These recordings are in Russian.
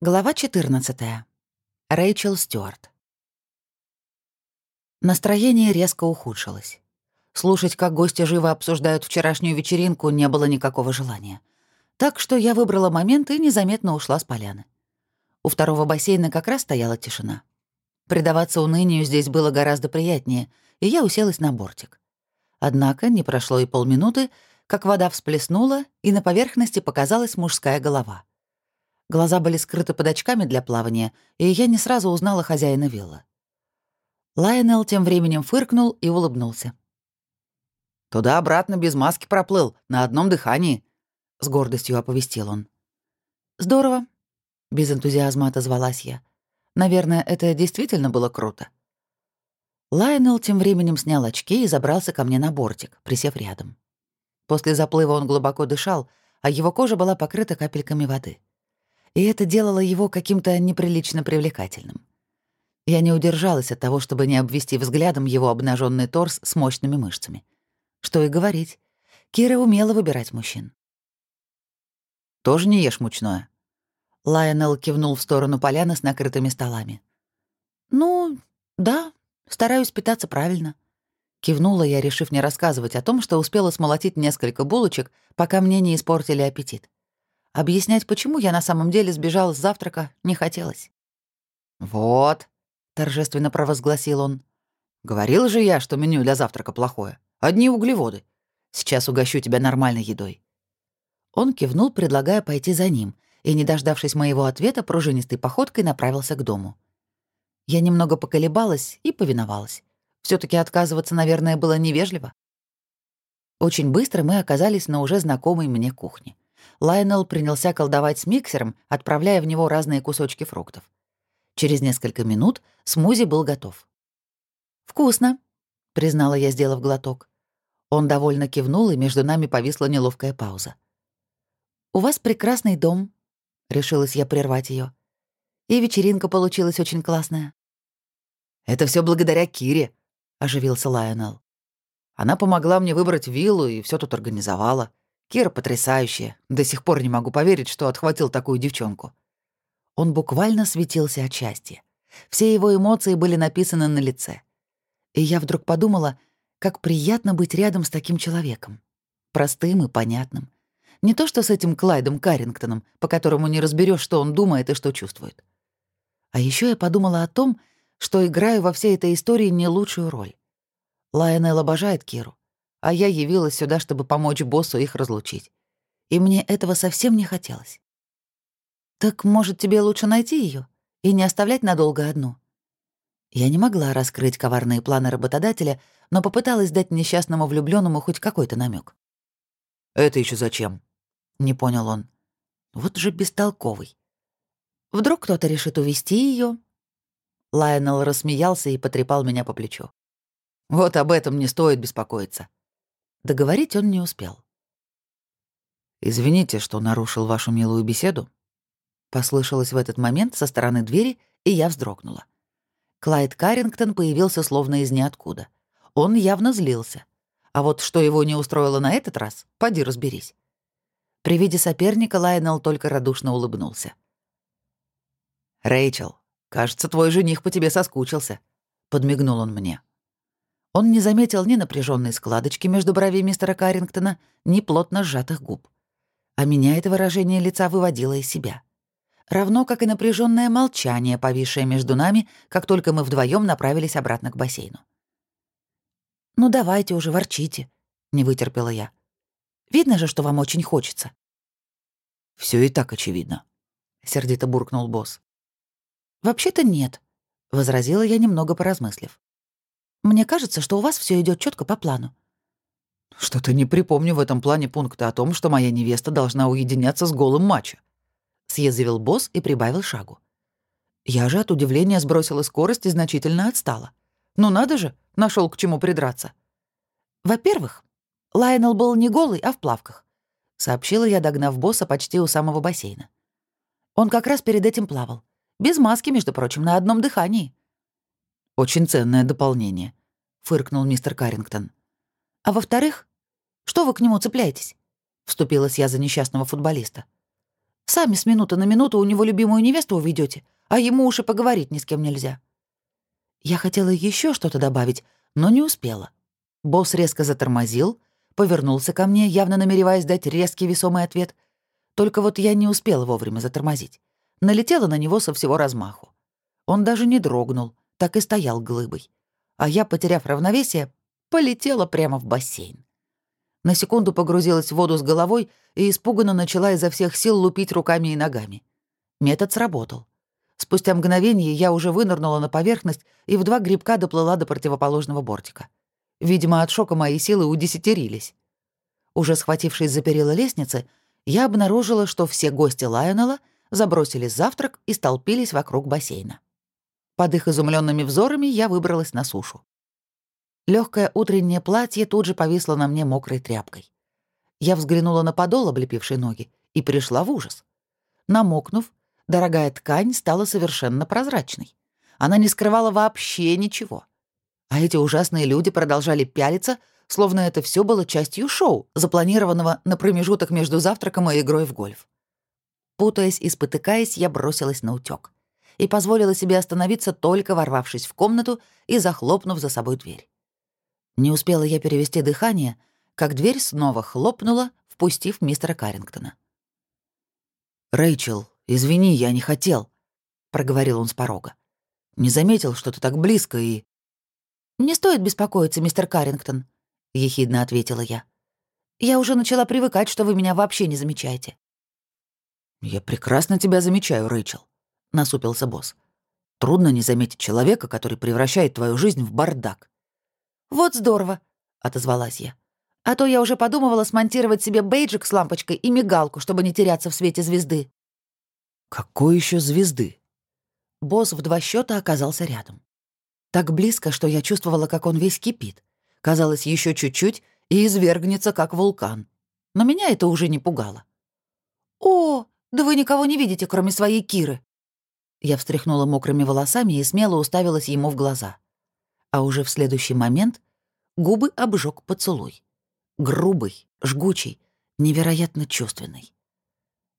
Глава 14. Рэйчел Стюарт. Настроение резко ухудшилось. Слушать, как гости живо обсуждают вчерашнюю вечеринку, не было никакого желания. Так что я выбрала момент и незаметно ушла с поляны. У второго бассейна как раз стояла тишина. Предаваться унынию здесь было гораздо приятнее, и я уселась на бортик. Однако не прошло и полминуты, как вода всплеснула, и на поверхности показалась мужская голова — Глаза были скрыты под очками для плавания, и я не сразу узнала хозяина виллы. Лайонел тем временем фыркнул и улыбнулся. «Туда-обратно без маски проплыл, на одном дыхании», — с гордостью оповестил он. «Здорово», — без энтузиазма отозвалась я. «Наверное, это действительно было круто». Лайонел тем временем снял очки и забрался ко мне на бортик, присев рядом. После заплыва он глубоко дышал, а его кожа была покрыта капельками воды и это делало его каким-то неприлично привлекательным. Я не удержалась от того, чтобы не обвести взглядом его обнаженный торс с мощными мышцами. Что и говорить, Кира умела выбирать мужчин. «Тоже не ешь мучное?» Лайонел кивнул в сторону поляны с накрытыми столами. «Ну, да, стараюсь питаться правильно». Кивнула я, решив не рассказывать о том, что успела смолотить несколько булочек, пока мне не испортили аппетит. Объяснять, почему я на самом деле сбежала с завтрака, не хотелось. «Вот», — торжественно провозгласил он. «Говорил же я, что меню для завтрака плохое. Одни углеводы. Сейчас угощу тебя нормальной едой». Он кивнул, предлагая пойти за ним, и, не дождавшись моего ответа, пружинистой походкой направился к дому. Я немного поколебалась и повиновалась. все таки отказываться, наверное, было невежливо. Очень быстро мы оказались на уже знакомой мне кухне. Лайнел принялся колдовать с миксером, отправляя в него разные кусочки фруктов. Через несколько минут смузи был готов. «Вкусно», — признала я, сделав глоток. Он довольно кивнул, и между нами повисла неловкая пауза. «У вас прекрасный дом», — решилась я прервать ее. «И вечеринка получилась очень классная». «Это все благодаря Кире», — оживился Лайонел. «Она помогла мне выбрать виллу и все тут организовала. Кира потрясающая. До сих пор не могу поверить, что отхватил такую девчонку. Он буквально светился от счастья. Все его эмоции были написаны на лице. И я вдруг подумала, как приятно быть рядом с таким человеком. Простым и понятным. Не то что с этим Клайдом Каррингтоном, по которому не разберешь, что он думает и что чувствует. А еще я подумала о том, что играю во всей этой истории не лучшую роль. Лайонел обожает Киру а я явилась сюда, чтобы помочь боссу их разлучить. И мне этого совсем не хотелось. «Так, может, тебе лучше найти ее и не оставлять надолго одну?» Я не могла раскрыть коварные планы работодателя, но попыталась дать несчастному влюбленному хоть какой-то намек. «Это еще зачем?» — не понял он. «Вот же бестолковый. Вдруг кто-то решит увести ее? Лайонел рассмеялся и потрепал меня по плечу. «Вот об этом не стоит беспокоиться. Договорить он не успел. «Извините, что нарушил вашу милую беседу», — послышалось в этот момент со стороны двери, и я вздрогнула. Клайд Каррингтон появился словно из ниоткуда. Он явно злился. А вот что его не устроило на этот раз, поди разберись. При виде соперника Лайонел только радушно улыбнулся. «Рэйчел, кажется, твой жених по тебе соскучился», — подмигнул он мне. Он не заметил ни напряженной складочки между бровей мистера Каррингтона, ни плотно сжатых губ. А меня это выражение лица выводило из себя. Равно как и напряженное молчание, повисшее между нами, как только мы вдвоем направились обратно к бассейну. «Ну давайте уже, ворчите», — не вытерпела я. «Видно же, что вам очень хочется». Все и так очевидно», — сердито буркнул босс. «Вообще-то нет», — возразила я, немного поразмыслив. Мне кажется, что у вас все идет четко по плану. Что-то не припомню в этом плане пункта о том, что моя невеста должна уединяться с голым мачо. Съязвил босс и прибавил шагу. Я же от удивления сбросила скорость и значительно отстала. Ну надо же, нашел к чему придраться. Во-первых, Лайонел был не голый, а в плавках. Сообщила я, догнав босса почти у самого бассейна. Он как раз перед этим плавал. Без маски, между прочим, на одном дыхании. Очень ценное дополнение», — фыркнул мистер Каррингтон. «А во-вторых, что вы к нему цепляетесь?» — вступилась я за несчастного футболиста. Сами с минуты на минуту у него любимую невесту уведете, а ему уж и поговорить ни с кем нельзя». Я хотела еще что-то добавить, но не успела. Босс резко затормозил, повернулся ко мне, явно намереваясь дать резкий весомый ответ. Только вот я не успела вовремя затормозить. Налетела на него со всего размаху. Он даже не дрогнул, так и стоял глыбой. А я, потеряв равновесие, полетела прямо в бассейн. На секунду погрузилась в воду с головой и испуганно начала изо всех сил лупить руками и ногами. Метод сработал. Спустя мгновение я уже вынырнула на поверхность и в два грибка доплыла до противоположного бортика. Видимо, от шока мои силы удесятерились. Уже схватившись за перила лестницы, я обнаружила, что все гости Лайонелла забросили завтрак и столпились вокруг бассейна. Под их изумленными взорами я выбралась на сушу. Легкое утреннее платье тут же повисло на мне мокрой тряпкой. Я взглянула на подол, облепивший ноги, и пришла в ужас. Намокнув, дорогая ткань стала совершенно прозрачной. Она не скрывала вообще ничего. А эти ужасные люди продолжали пялиться, словно это все было частью шоу, запланированного на промежуток между завтраком и игрой в гольф. Путаясь и спотыкаясь, я бросилась на утёк и позволила себе остановиться, только ворвавшись в комнату и захлопнув за собой дверь. Не успела я перевести дыхание, как дверь снова хлопнула, впустив мистера Каррингтона. «Рэйчел, извини, я не хотел», — проговорил он с порога. «Не заметил, что ты так близко и...» «Не стоит беспокоиться, мистер Каррингтон», — ехидно ответила я. «Я уже начала привыкать, что вы меня вообще не замечаете». «Я прекрасно тебя замечаю, Рэйчел», — насупился босс. «Трудно не заметить человека, который превращает твою жизнь в бардак». «Вот здорово», — отозвалась я. «А то я уже подумывала смонтировать себе бейджик с лампочкой и мигалку, чтобы не теряться в свете звезды». «Какой еще звезды?» Босс в два счета оказался рядом. Так близко, что я чувствовала, как он весь кипит. Казалось, еще чуть-чуть и извергнется, как вулкан. Но меня это уже не пугало. «О, да вы никого не видите, кроме своей Киры!» Я встряхнула мокрыми волосами и смело уставилась ему в глаза. А уже в следующий момент губы обжег поцелуй. Грубый, жгучий, невероятно чувственный.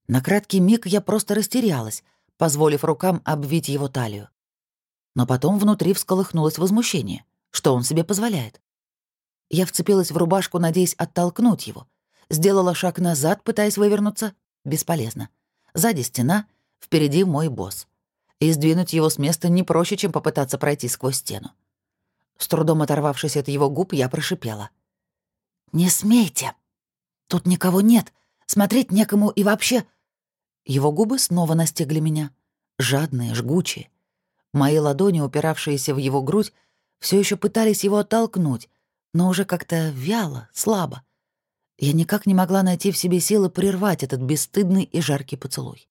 На краткий миг я просто растерялась, позволив рукам обвить его талию. Но потом внутри всколыхнулось возмущение. Что он себе позволяет? Я вцепилась в рубашку, надеясь оттолкнуть его. Сделала шаг назад, пытаясь вывернуться. Бесполезно. Сзади стена, впереди мой босс. И сдвинуть его с места не проще, чем попытаться пройти сквозь стену. С трудом оторвавшись от его губ, я прошипела. «Не смейте! Тут никого нет, смотреть некому и вообще...» Его губы снова настигли меня. Жадные, жгучие. Мои ладони, упиравшиеся в его грудь, все еще пытались его оттолкнуть, но уже как-то вяло, слабо. Я никак не могла найти в себе силы прервать этот бесстыдный и жаркий поцелуй.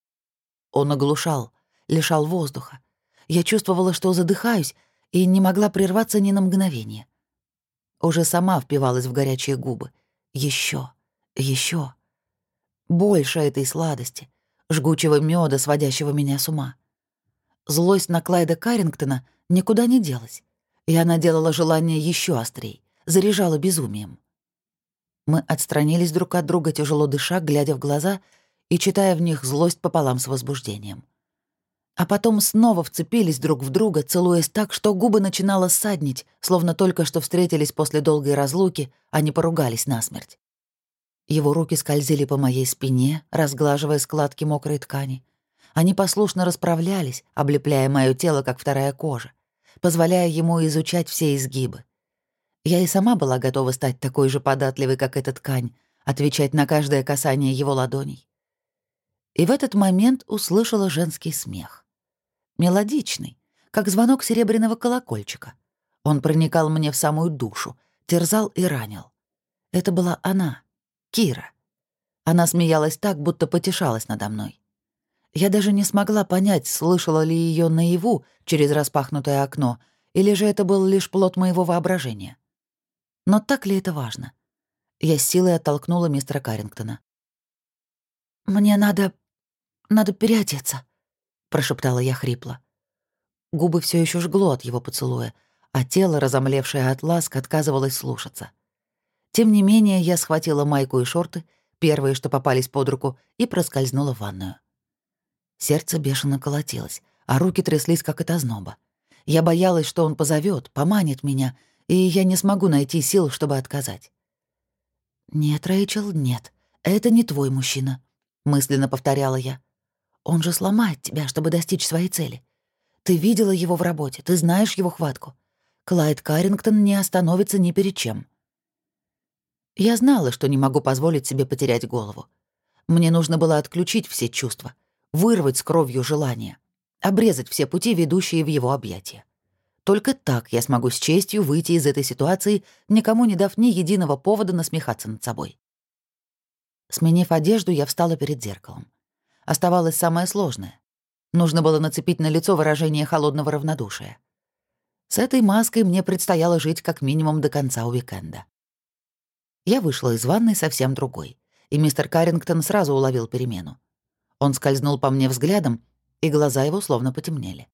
Он оглушал, лишал воздуха. Я чувствовала, что задыхаюсь, и не могла прерваться ни на мгновение. Уже сама впивалась в горячие губы. Еще, еще. Больше этой сладости, жгучего меда, сводящего меня с ума. Злость на Клайда Каррингтона никуда не делась, и она делала желание еще острей, заряжала безумием. Мы отстранились друг от друга, тяжело дыша, глядя в глаза и читая в них злость пополам с возбуждением. А потом снова вцепились друг в друга, целуясь так, что губы начинало ссаднить, словно только что встретились после долгой разлуки, а не поругались насмерть. Его руки скользили по моей спине, разглаживая складки мокрой ткани. Они послушно расправлялись, облепляя мое тело, как вторая кожа, позволяя ему изучать все изгибы. Я и сама была готова стать такой же податливой, как эта ткань, отвечать на каждое касание его ладоней. И в этот момент услышала женский смех. Мелодичный, как звонок серебряного колокольчика. Он проникал мне в самую душу, терзал и ранил. Это была она, Кира. Она смеялась так, будто потешалась надо мной. Я даже не смогла понять, слышала ли ее наяву через распахнутое окно, или же это был лишь плод моего воображения. Но так ли это важно? Я с силой оттолкнула мистера Каррингтона. «Мне надо... надо переодеться», — прошептала я хрипло. Губы все еще жгло от его поцелуя, а тело, разомлевшее от ласк, отказывалось слушаться. Тем не менее, я схватила майку и шорты, первые, что попались под руку, и проскользнула в ванную. Сердце бешено колотилось, а руки тряслись, как от озноба. Я боялась, что он позовет, поманит меня, и я не смогу найти сил, чтобы отказать. «Нет, Рэйчел, нет. Это не твой мужчина», — мысленно повторяла я. «Он же сломает тебя, чтобы достичь своей цели. Ты видела его в работе, ты знаешь его хватку. Клайд Каррингтон не остановится ни перед чем». Я знала, что не могу позволить себе потерять голову. Мне нужно было отключить все чувства, вырвать с кровью желание, обрезать все пути, ведущие в его объятия. Только так я смогу с честью выйти из этой ситуации, никому не дав ни единого повода насмехаться над собой. Сменив одежду, я встала перед зеркалом. Оставалось самое сложное. Нужно было нацепить на лицо выражение холодного равнодушия. С этой маской мне предстояло жить как минимум до конца уикенда. Я вышла из ванной совсем другой, и мистер Каррингтон сразу уловил перемену. Он скользнул по мне взглядом, и глаза его словно потемнели.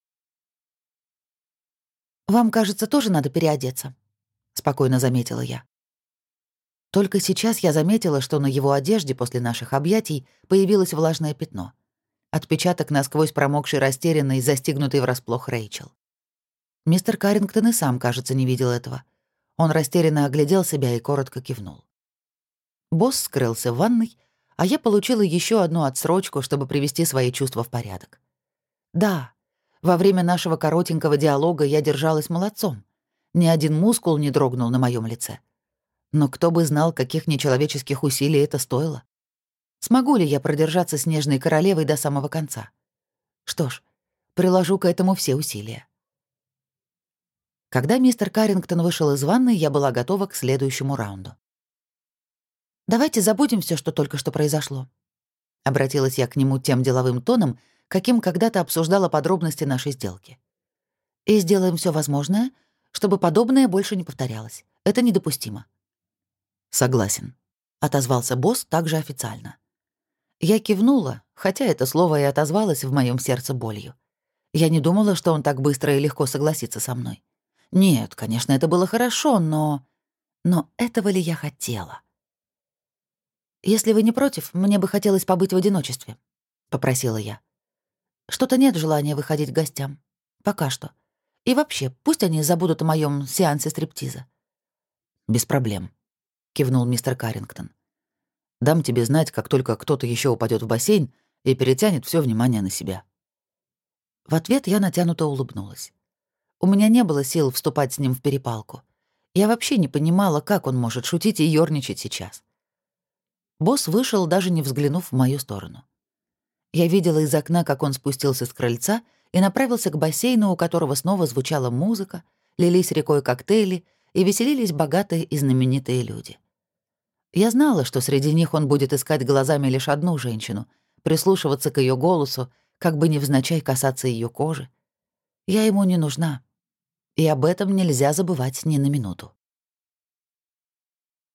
«Вам, кажется, тоже надо переодеться», — спокойно заметила я. Только сейчас я заметила, что на его одежде после наших объятий появилось влажное пятно. Отпечаток насквозь промокшей растерянной, застигнутой врасплох Рэйчел. Мистер Каррингтон и сам, кажется, не видел этого. Он растерянно оглядел себя и коротко кивнул. Босс скрылся в ванной, а я получила еще одну отсрочку, чтобы привести свои чувства в порядок. Да, во время нашего коротенького диалога я держалась молодцом. Ни один мускул не дрогнул на моем лице. Но кто бы знал, каких нечеловеческих усилий это стоило. Смогу ли я продержаться снежной королевой до самого конца? Что ж, приложу к этому все усилия. Когда мистер Каррингтон вышел из ванны, я была готова к следующему раунду. «Давайте забудем все, что только что произошло», — обратилась я к нему тем деловым тоном, каким когда-то обсуждала подробности нашей сделки. «И сделаем все возможное, чтобы подобное больше не повторялось. Это недопустимо». «Согласен», — отозвался босс также официально. Я кивнула, хотя это слово и отозвалось в моем сердце болью. Я не думала, что он так быстро и легко согласится со мной. Нет, конечно, это было хорошо, но... Но этого ли я хотела? «Если вы не против, мне бы хотелось побыть в одиночестве», — попросила я. Что-то нет желания выходить к гостям. Пока что. И вообще, пусть они забудут о моем сеансе стриптиза. Без проблем, кивнул мистер Каррингтон. Дам тебе знать, как только кто-то еще упадет в бассейн и перетянет все внимание на себя. В ответ я натянуто улыбнулась. У меня не было сил вступать с ним в перепалку. Я вообще не понимала, как он может шутить и ёрничать сейчас. Босс вышел, даже не взглянув в мою сторону. Я видела из окна, как он спустился с крыльца и направился к бассейну, у которого снова звучала музыка, лились рекой коктейли и веселились богатые и знаменитые люди. Я знала, что среди них он будет искать глазами лишь одну женщину, прислушиваться к ее голосу, как бы невзначай касаться ее кожи. Я ему не нужна. И об этом нельзя забывать ни на минуту.